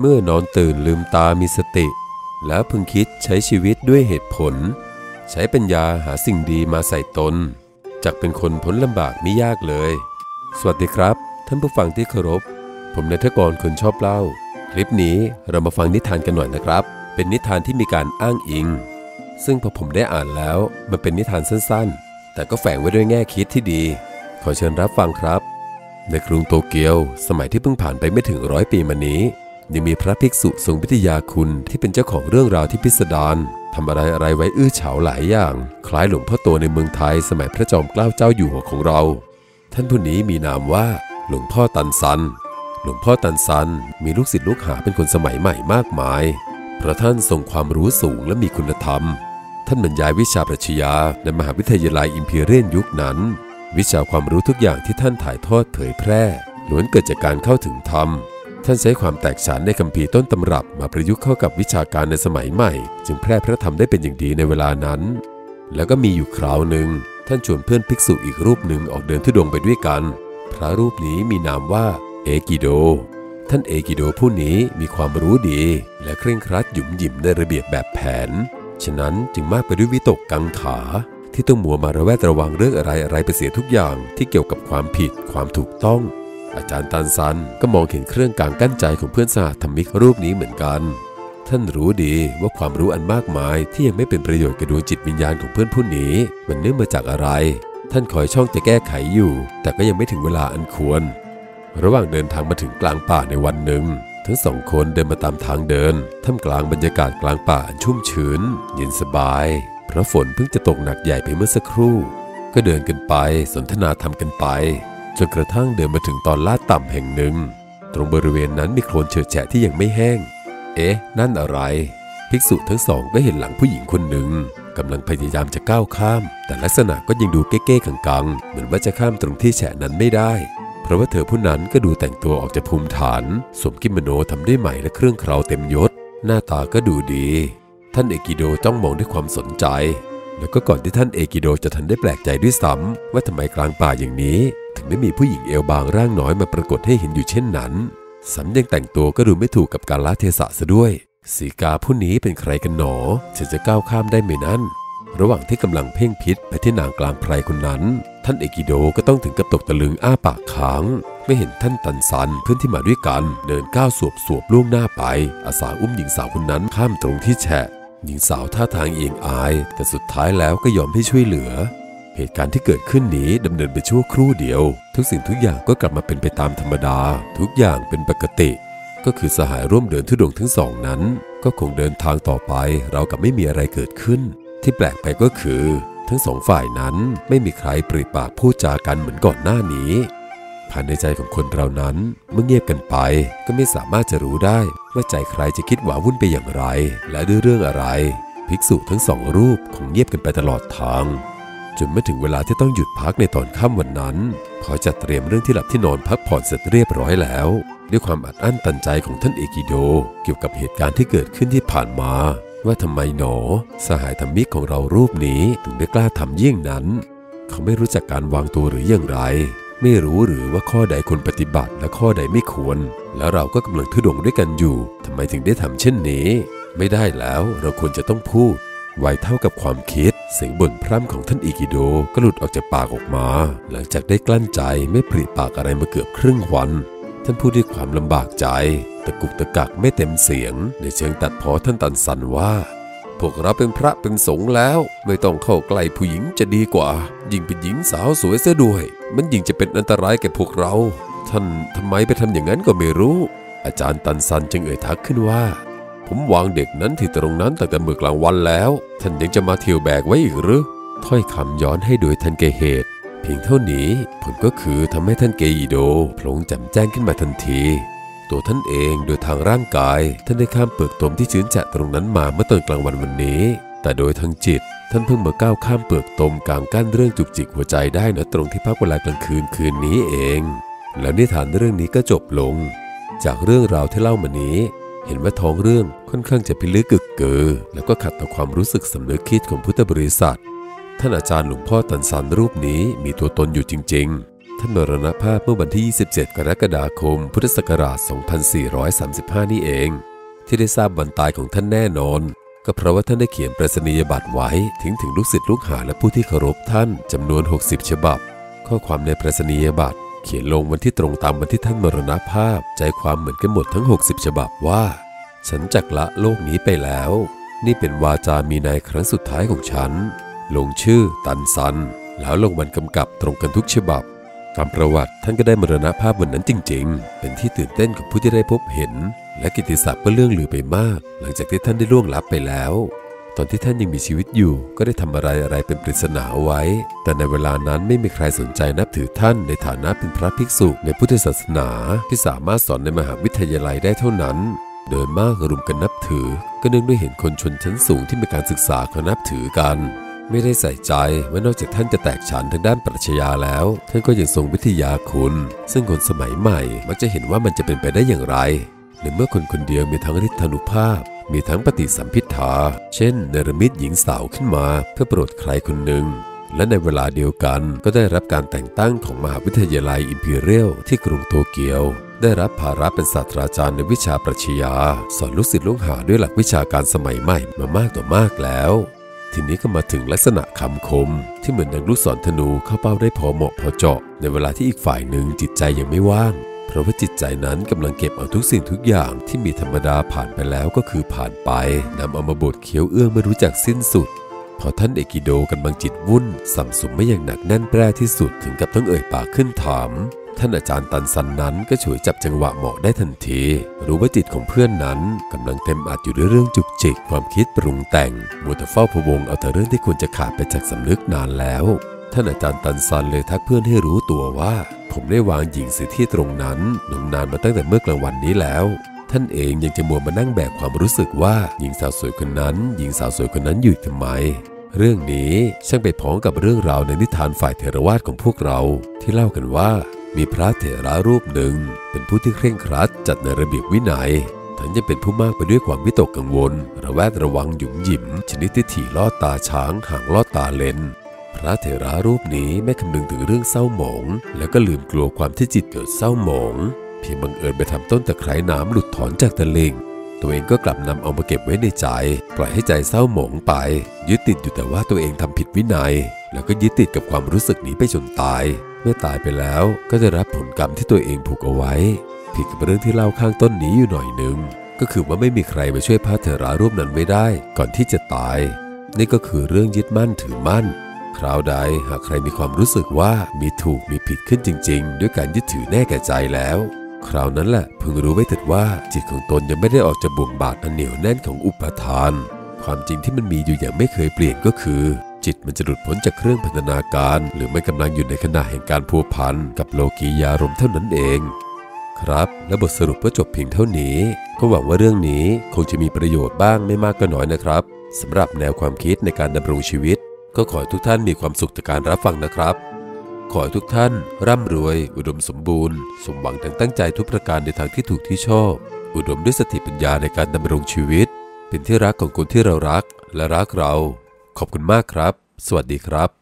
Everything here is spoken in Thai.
เมื่อนอนตื่นลืมตามีสติ แล้วพึงคิดใช้ชีวิตด้วยเหตุผล ใช้ปัญญาหาสิ่งดีมาใส่ตนจักเป็นคนพ้นลำบากไม่ยากเลย สวัสดีครับ ท่านผู้ฟังที่เคารพ ผมนายทกรคนชอบเล่า คลิปนี้เรามาฟังนิทานกันหน่อยนะครับ เป็นนิทานที่มีการอ้างอิง ซึ่งพอผมได้อ่านแล้วมันเป็นนิทานสั้นๆ แต่ก็แฝงไว้ด้วยแง่คิดที่ดี ขอเชิญรับฟังครับ ในกรุงโตเกียว สมัยที่เพิ่งผ่านไปไม่ถึงร้อยปีมานี้ ยังมีพระภิกษุทรงวิทยาคุณที่เป็นเจ้าของเรื่องราวที่พิสดารทำอะไรอะไรไว้อื้อเฉาหลายอย่าง คล้ายหลวงพ่อโตในเมืองไทยสมัยพระจอมเกล้าเจ้าอยู่หัวของเรา ท่านผู้นี้มีนามว่า หลวงพ่อตันซัน หลวงพ่อตันซันมีลูกศิษย์ลูกหาเป็นคนสมัยใหม่มากมายเพราะท่านทรงความรู้สูงและมีคุณธรรม ท่านบรรยายวิชาปรัชญาในมหาวิทยาลัยอิมพีเรียนยุคนั้น วิชาความรู้ทุกอย่างที่ท่านถ่ายทอดเผยแพร่ล้วนเกิดจากการเข้าถึงธรรม ท่านใช้ความแตกฉานในคัมภีร์ต้นตำรับมาประยุกต์เข้ากับวิชาการในสมัยใหม่ จึงแพร่พระธรรมได้เป็นอย่างดีในเวลานั้น แล้วก็มีอยู่คราวหนึ่ง ท่านชวนเพื่อนภิกษุอีกรูปหนึ่งออกเดินทุดงไปด้วยกัน พระรูปนี้มีนามว่าเอกิโด ท่านเอกิโดผู้นี้มีความรู้ดี และเคร่งครัดหยุมหยิมในระเบียบแบบแผน ฉะนั้นจึงมากไปด้วยวิตกกังขาที่ต้องมัวมาระแวดระวังเรื่องอะไรอะไรไปเสียทุกอย่างที่เกี่ยวกับความผิด ความถูกต้อง อาจารย์ตันซันก็มองเห็นเครื่องกลางกั้นใจของเพื่อนสหธรรมิกรูปนี้เหมือนกัน ท่านรู้ดีว่าความรู้อันมากมายที่ยังไม่เป็นประโยชน์กับดวงจิตวิญญาณของเพื่อนผู้นี้ มันเนื่องมาจากอะไร ท่านคอยช่องจะแก้ไขอยู่ แต่ก็ยังไม่ถึงเวลาอันควร ระหว่างเดินทางมาถึงกลางป่าในวันหนึ่ง ทั้งสองคนเดินมาตามทางเดิน ท่ามกลางบรรยากาศกลางป่าอันชุ่มชื้น เย็นสบาย เพราะฝนเพิ่งจะตกหนักใหญ่ไปเมื่อสักครู่ ก็เดินกันไปสนทนาธรรมกันไป จนกระทั่งเดินมาถึงตอนลาดต่ำแห่งหนึ่ง ตรงบริเวณนั้นมีโคลนเฉอะแฉะที่ยังไม่แห้ง เอ๊ะ นั่นอะไร ภิกษุทั้งสองก็เห็นหลังผู้หญิงคนหนึ่งกำลังพยายามจะก้าวข้าม แต่ลักษณะก็ยังดูเก้ๆกังๆ เหมือนว่าจะข้ามตรงที่แฉะนั้นไม่ได้ เพราะว่าเธอผู้นั้นก็ดูแต่งตัวออกจากภูมิฐาน สวมกิโมโนทำด้วยไหมและเครื่องเคราเต็มยศ หน้าตาก็ดูดี ท่านเอกิโดจ้องมองด้วยความสนใจ แล้วก็ก่อนที่ท่านเอกิโดจะทันได้แปลกใจด้วยซ้ำว่าทำไมกลางป่าอย่างนี้ ถึงได้มีผู้หญิงเอวบางร่างน้อยมาปรากฏให้เห็นอยู่เช่นนั้นซ้ำยังแต่งตัวก็ดูไม่ถูกกับการละเทศะซะด้วยสีกาผู้นี้เป็นใครกันหนอฉันจะก้าวข้ามได้ไหมนั่นระหว่างที่กำลังเพ่งพิษไปที่นางกลางไพรคนนั้น ท่านเอกิโดก็ต้องถึงกับตกตะลึงอ้าปากค้างไม่เห็นท่านตันซันเพื่อนที่มาด้วยกันเดินก้าวสวบสวบล่วงหน้าไป อาสาอุ้มหญิงสาวคนนั้นข้ามตรงที่แฉะหญิงสาวท่าทางเอียงอาย แต่สุดท้ายแล้วก็ยอมให้ช่วยเหลือ เหตุการณ์ที่เกิดขึ้นนี้ดำเนินไปชั่วครู่เดียว ทุกสิ่งทุกอย่างก็กลับมาเป็นไปตามธรรมดา ทุกอย่างเป็นปกติ ก็คือสหายร่วมเดินทุดงทั้งสองนั้น ก็คงเดินทางต่อไป เรากับไม่มีอะไรเกิดขึ้น ที่แปลกไปก็คือ ทั้งสองฝ่ายนั้นไม่มีใครปริปากพูดจากันเหมือนก่อนหน้านี้ภายในใจของคนเรานั้นเมื่อเงียบกันไป ก็ไม่สามารถจะรู้ได้ว่าใจใครจะคิดหวาวุ่นไปอย่างไร และด้วยเรื่องอะไร ภิกษุทั้งสองรูปคงเงียบกันไปตลอดทาง จนเมื่อถึงเวลาที่ต้องหยุดพักในตอนค่ำวันนั้นพอจัดเตรียมเรื่องที่หลับที่นอนพักผ่อนเสร็จเรียบร้อยแล้ว ด้วยความอัดอั้นตันใจของท่านเอกิโด เกี่ยวกับเหตุการณ์ที่เกิดขึ้นที่ผ่านมา ว่าทำไมหนอ สหายธรรมิกของเรารูปนี้ถึงได้กล้าทำเยี่ยงนั้น เขาไม่รู้จักการวางตัวหรืออย่างไร ไม่รู้หรือว่าข้อใดควรปฏิบัติและข้อใดไม่ควร แล้วเราก็กำลังทุดงด้วยกันอยู่ทำไมถึงได้ทำเช่นนี้ ไม่ได้แล้วเราควรจะต้องพูด ไวเท่ากับความคิด เสียงบ่นพร่ำของท่านอิกิโดก็หลุดออกจากปากออกมา หลังจากได้กลั้นใจไม่ปริปากอะไรมาเกือบครึ่งวัน ท่านพูดด้วยความลำบากใจ ตะกุกตะกักไม่เต็มเสียง ในเชิงตัดพอท่านตันสันว่า พวกเราเป็นพระเป็นสงฆ์แล้ว ไม่ต้องเข้าใกล้ผู้หญิงจะดีกว่า ยิ่งเป็นหญิงสาวสวยเสียด้วย มันยิ่งจะเป็นอันตรายแก่พวกเรา ท่านทำไมไปทำอย่างนั้นก็ไม่รู้ อาจารย์ตันซันจึงเอ่ยทักขึ้นว่า ผมวางเด็กนั้นที่ตรงนั้นตั้งแต่เมื่อกลางวันแล้ว ท่านยังจะมาเที่ยวแบกไว้อีกหรือถ้อยคำย้อนให้โดยทันเกเหตุ เพียงเท่านี้ผลก็คือทำให้ท่านเกอิโดโผลงแจ่มแจ้งขึ้นมาทันที ตัวท่านเองโดยทางร่างกาย ท่านได้ข้ามเปลือกตมที่ชื้นแฉะตรงนั้นมาเมื่อตอนกลางวันวันนี้ แต่โดยทางจิต ท่านเพิ่งมาก้าวข้ามเปลือกตมกลางกั้นเรื่องจุกจิกหัวใจได้นะตรงที่พักเวลากลางคืนคืนนี้เอง แล้วนิทานเรื่องนี้ก็จบลง จากเรื่องราวที่เล่ามานี้ เห็นว่าท้องเรื่องค่อนข้างจะพิลึกกึกเกอแล้วก็ขัดต่อความรู้สึกสำนึกคิดของพุทธบริษัท ท่านอาจารย์หลวงพ่อตันสันรูปนี้มีตัวตนอยู่จริง ๆ ท่านมรณภาพเมื่อวันที่ 27 กรกฎาคม พุทธศักราช 2435 นี่เอง ที่ได้ทราบวันตายของท่านแน่นอน ก็เพราะว่าท่านได้เขียนประสนียบัตรไว้ถึงถึงลูกศิษย์ลูกหาและผู้ที่เคารพท่านจำนวน 60 ฉบับ ข้อความในประสนียบัตร เขียนลงวันที่ตรงตามวันที่ท่านมรณภาพ ใจความเหมือนกันหมดทั้ง 60 ฉบับว่า ฉันจักละโลกนี้ไปแล้ว นี่เป็นวาจามีในครั้งสุดท้ายของฉัน ลงชื่อตันซัน แล้วลงวันกำกับตรงกันทุกฉบับตามประวัติท่านก็ได้มรณภาพวันนั้นจริง ๆ เป็นที่ตื่นเต้นของผู้ที่ได้พบเห็น และกิตติศัพท์ก็เรื่องลือไปมาก หลังจากที่ท่านได้ล่วงลับไปแล้ว ตอนที่ท่านยังมีชีวิตอยู่ก็ได้ทำอะไรอะไรเป็นปริศนาเอาไว้ แต่ในเวลานั้นไม่มีใครสนใจนับถือท่านในฐานะเป็นพระภิกษุในพุทธศาสนาที่สามารถสอนในมหาวิทยาลัยได้เท่านั้น โดยมากรุมกันนับถือ ก็เนื่องด้วยเห็นคนชนชั้นสูงที่มีการศึกษาเขานับถือกัน ไม่ได้ใส่ใจว่านอกจากท่านจะแตกฉานทางด้านปรัชญาแล้ว ท่านก็ยังทรงวิทยาคุณ ซึ่งคนสมัยใหม่มักจะเห็นว่ามันจะเป็นไปได้อย่างไรในเมื่อคนคนเดียวมีทั้งฤทธานุภาพ มีทั้งปฏิสัมพิทาเช่น เนรมิตหญิงสาวขึ้นมา เพื่อโปรดใครคนหนึ่ง และในเวลาเดียวกันก็ได้รับการแต่งตั้งของมหาวิทยาลัยอิมพีเรียลที่กรุงโตเกียว ได้รับภาระเป็นศาสตราจารย์ในวิชาปรัชญาสอนลูกศิษย์ลูกหาด้วยหลักวิชาการสมัยใหม่มามากต่อมากแล้ว ทีนี้ก็มาถึงลักษณะคำคม ที่เหมือนดังลูกศรธนูเข้าเป้าได้พอเหมาะพอเจาะ ในเวลาที่อีกฝ่ายหนึ่งจิตใจยังไม่ว่าง เพราะว่าจิตใจนั้นกำลังเก็บเอาทุกสิ่งทุกอย่างที่มีธรรมดาผ่านไปแล้วก็คือผ่านไปนำเอามาบดเคี้ยวเอื้องไม่รู้จักสิ้นสุด พอท่านเอกิโดกำลังจิตวุ่นสัมสุมไม่อย่างหนักแน่นแปร่ที่สุดถึงกับต้องเอ่ยปากขึ้นถามท่านอาจารย์ตันสันนั้นก็ฉวยจับจังหวะเหมาะได้ทันที รู้ว่าจิตของเพื่อนนั้นกำลังเต็มอัดอยู่ด้วยเรื่องจุกจิก ความคิดปรุงแต่งมัวแต่เฝ้าพวงเอาแต่เรื่องที่ควรจะขาดไปจากสำนึกนานแล้ว ท่านอาจารย์ตันซันเลยทักเพื่อนให้รู้ตัวว่า ผมได้วางหญิงเสียที่ตรงนั้นนมนานมาตั้งแต่เมื่อกลางวันนี้แล้วท่านเองยังจะมัวมานั่งแบกความรู้สึกว่าหญิงสาวสวยคนนั้น หญิงสาวสวยคนนั้นอยู่ทำไม เรื่องนี้ช่างไปพ้องกับเรื่องราวในนิทานฝ่ายเทรวาสของพวกเรา ที่เล่ากันว่า มีพระเถระรูปหนึ่ง เป็นผู้ที่เคร่งครัดจัดในระเบียบวินัยทั้งยังเป็นผู้มากไปด้วยความวิตกกังวล ระแวดระวังหยุมหยิม ชนิดที่ถี่ลอดตาช้างห่างลอดตาเลน พระเถระรูปนี้ไม่คำนึงถึงเรื่องเศร้าหมอง แล้วก็ลืมกลัวความที่จิตเกิดเศร้าหมอง เพียงบังเอิญไปทำต้นตะไคร่น้ำหลุดถอนจากตะลิง ตัวเองก็กลับนำเอามาเก็บไว้ในใจ ปล่อยให้ใจเศร้าหมองไป ยึดติดอยู่แต่ว่าตัวเองทำผิดวินัย แล้วก็ยึดติดกับความรู้สึกนี้ไปจนตาย เมื่อตายไปแล้วก็จะรับผลกรรมที่ตัวเองผูกเอาไว้ ผิดกับเรื่องที่เล่าข้างต้นนี้อยู่หน่อยหนึ่งก็คือว่าไม่มีใครมาช่วยพระเถระรูปนั้นไว้ได้ ก่อนที่จะตาย นี่ก็คือเรื่องยึดมั่นถือมั่น คราวใดหากใครมีความรู้สึกว่ามีถูกมีผิดขึ้นจริง ๆ ด้วยการยึดถือแน่แก่ใจแล้ว คราวนั้นแหละพึงรู้ไว้เถิดว่าจิตของตนยังไม่ได้ออกจากบ่วงบาทอันเหนียวแน่นของอุปทาน ความจริงที่มันมีอยู่อย่างไม่เคยเปลี่ยนก็คือ จิตมันจะหลุดพ้นจากเครื่องพันธนาการ หรือไม่กำลังอยู่ในขณะแห่งการพัวพันกับโลกียารมณ์เท่านั้นเองครับและบทสรุปก็จบเพียงเท่านี้ก็หวังว่าเรื่องนี้คงจะมีประโยชน์บ้างไม่มากก็น้อยนะครับสำหรับแนวความคิดในการดำรงชีวิต ก็ขอให้ทุกท่านมีความสุขจากการรับฟังนะครับ ขอให้ทุกท่าน ร่ำรวย อุดมสมบูรณ์ สมหวังดังตั้งใจทุกประการในทางที่ถูกที่ชอบ อุดมด้วยสติปัญญาในการดำรงชีวิต เป็นที่รักของคนที่เรารักและรักเรา ขอบคุณมากครับ สวัสดีครับ